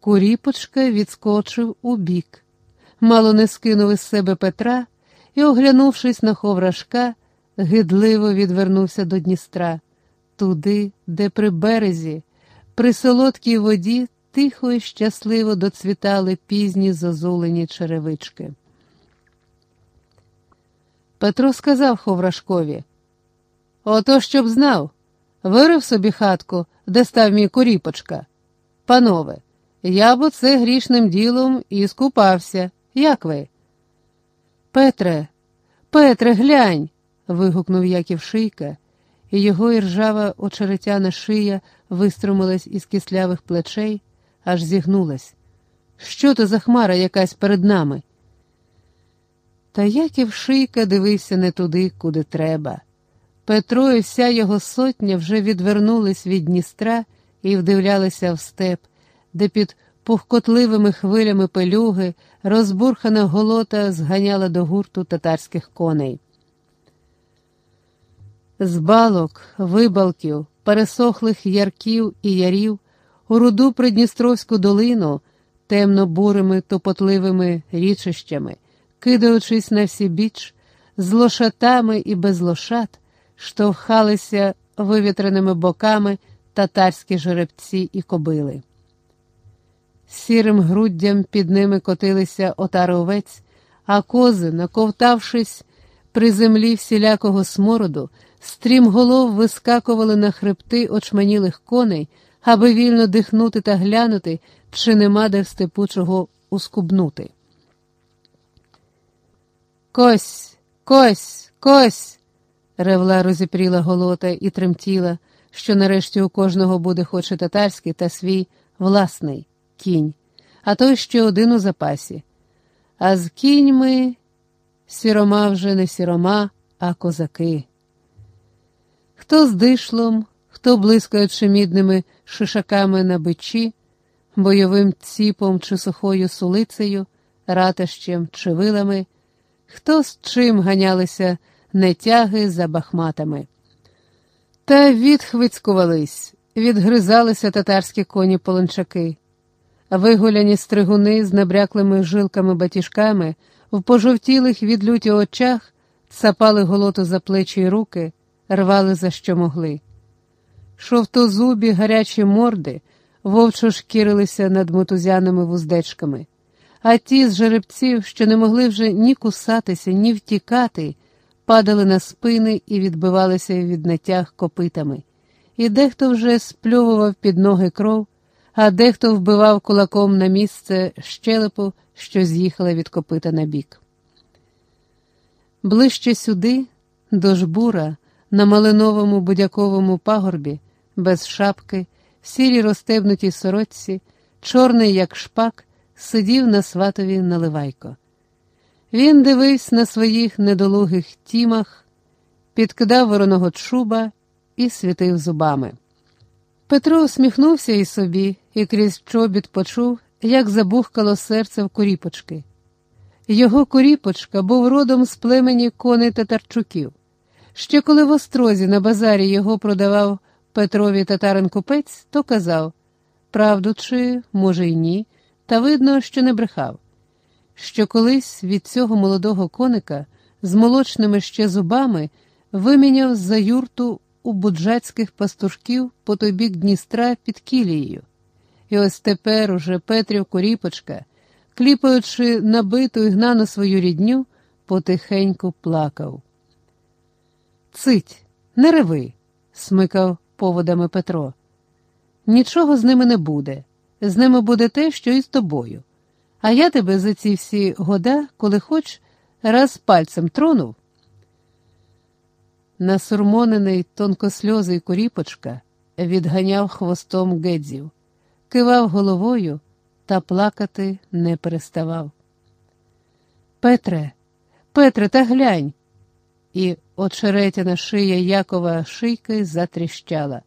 Куріпочка відскочив у бік, мало не скинув із себе Петра і, оглянувшись на ховрашка, гидливо відвернувся до Дністра, туди, де при березі, при солодкій воді тихо і щасливо доцвітали пізні зозулені черевички. Петро сказав Ховрашкові: Ото щоб знав, вирив собі хатку, де став мій куріпочка. Панове, я б оце грішним ділом і скупався. Як ви? Петре, Петре, глянь. вигукнув Яків Шийка, і його іржава очеретяна шия виструмилась із кислявих плечей, аж зігнулась. Що то за хмара якась перед нами? Та Яків Шийка дивився не туди, куди треба. Петро і вся його сотня вже відвернулись від Дністра і вдивлялися в степ, де під пухкотливими хвилями пелюги розбурхана голота зганяла до гурту татарських коней. З балок, вибалків, пересохлих ярків і ярів у руду Придністровську долину темно-бурими топотливими річищами, кидаючись на всі біч, з лошатами і без лошат, штовхалися вивітреними боками татарські жеребці і кобили. Сірим груддям під ними котилися отари овець, а кози, наковтавшись при землі всілякого смороду, стрімголов вискакували на хребти очманілих коней, аби вільно дихнути та глянути, чи нема де в степу чого ускубнути. Кось, кось, кось. ревла розіпріла голота і тремтіла, що нарешті у кожного буде хоч і татарський та свій власний кінь, а той ще один у запасі. А з кіньми сірома вже не сірома, а козаки. Хто з дишлом, хто блискаючи мідними шишаками на бичі, бойовим ціпом чи сухою сулицею, ратищем чи вилами, хто з чим ганялися нетяги за бахматами. Та відхвицькувались, відгризалися татарські коні полончаки. Вигуляні стригуни з набряклими жилками батіжками, в пожовтілих від люті очах цапали голоту за плечі й руки, рвали за що могли. Шовтозубі гарячі морди вовчо шкірилися над мотузяними вуздечками, а ті з жеребців, що не могли вже ні кусатися, ні втікати, падали на спини і відбивалися від натяг копитами, і дехто вже спльовував під ноги кров а дехто вбивав кулаком на місце щелепу, що з'їхала від копита на бік. Ближче сюди, до жбура, на малиновому будяковому пагорбі, без шапки, в сірій розтебнутій сорочці, чорний, як шпак, сидів на сватові наливайко. Він дивився на своїх недолугих тімах, підкидав вороного чуба і світив зубами. Петро усміхнувся і собі і крізь чобіт почув, як забухкало серце в куріпочки. Його куріпочка був родом з племені коней татарчуків. Ще коли в острозі на базарі його продавав Петрові татарин купець, то казав правду чи, може, й ні, та видно, що не брехав. Що колись від цього молодого коника з молочними ще зубами виміняв за юрту у буджацьких пастушків по той бік Дністра під Кілією. І ось тепер уже Петрів Коріпочка, кліпаючи набиту і гнану свою рідню, потихеньку плакав. Цить, не реви, смикав поводами Петро. Нічого з ними не буде. З ними буде те, що і з тобою. А я тебе за ці всі года, коли хоч, раз пальцем тронув. Насурмонений тонкосльозий Куріпочка відганяв хвостом гедзів кивав головою та плакати не переставав. Петре, Петре, та глянь. І очеретяна шия Якова шийки затріщала.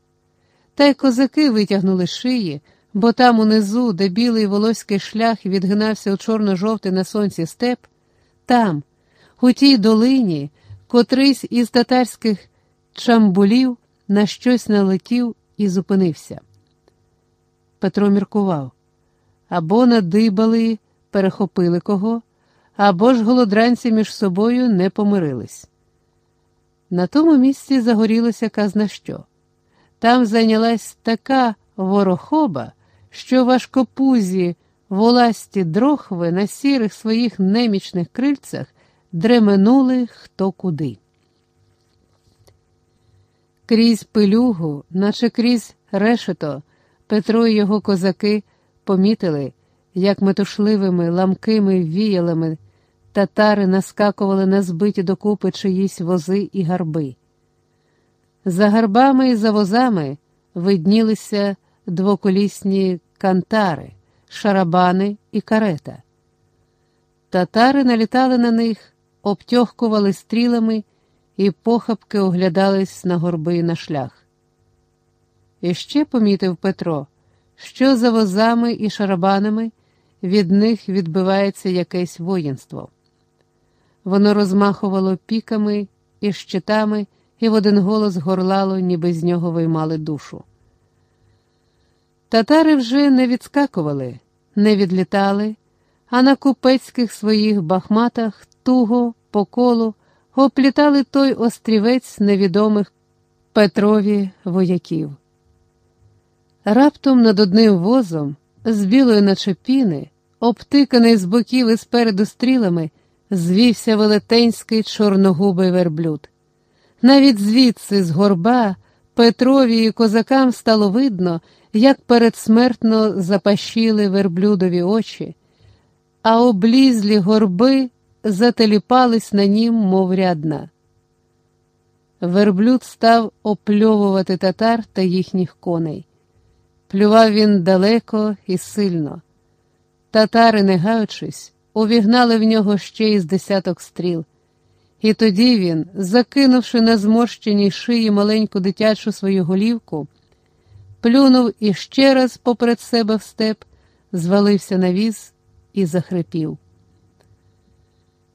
Та й козаки витягнули шиї, бо там унизу, де білий волоський шлях відгинався у чорно-жовтий на сонці степ, там, у тій долині, котрийсь із татарських чамбулів на щось налетів і зупинився. Петро міркував. або надибали, перехопили кого, або ж голодранці між собою не помирились. На тому місці загорілося казна що. Там зайнялась така ворохоба, що важкопузі воласті дрохви на сірих своїх немічних крильцях дременули хто куди. Крізь пилюгу, наче крізь решето, Петро і його козаки помітили, як метушливими ламкими віялами татари наскакували на збиті докупи чиїсь вози і гарби. За гарбами і за возами виднілися двоколісні кантари, шарабани і карета. Татари налітали на них, обтьохкували стрілами і похапки оглядались на горби і на шлях. І ще помітив Петро, що за возами і шарабанами від них відбивається якесь воїнство. Воно розмахувало піками і щитами і в один голос горлало, ніби з нього виймали душу. Татари вже не відскакували, не відлітали, а на купецьких своїх бахматах туго по колу оплітали той острівець невідомих Петрові вояків. Раптом над одним возом, з білої начепіни, обтиканий з боків і спереду стрілами, звівся велетенський чорногубий верблюд. Навіть звідси, з горба, Петрові і козакам стало видно, як передсмертно запашіли верблюдові очі, а облізлі горби зателіпались на нім, мов рядна. Верблюд став опльовувати татар та їхніх коней. Плював він далеко і сильно. Татари, не гаючись, увігнали в нього ще із десяток стріл. І тоді він, закинувши на зморщеній шиї маленьку дитячу свою голівку, плюнув іще раз поперед себе в степ, звалився на віз і захрипів.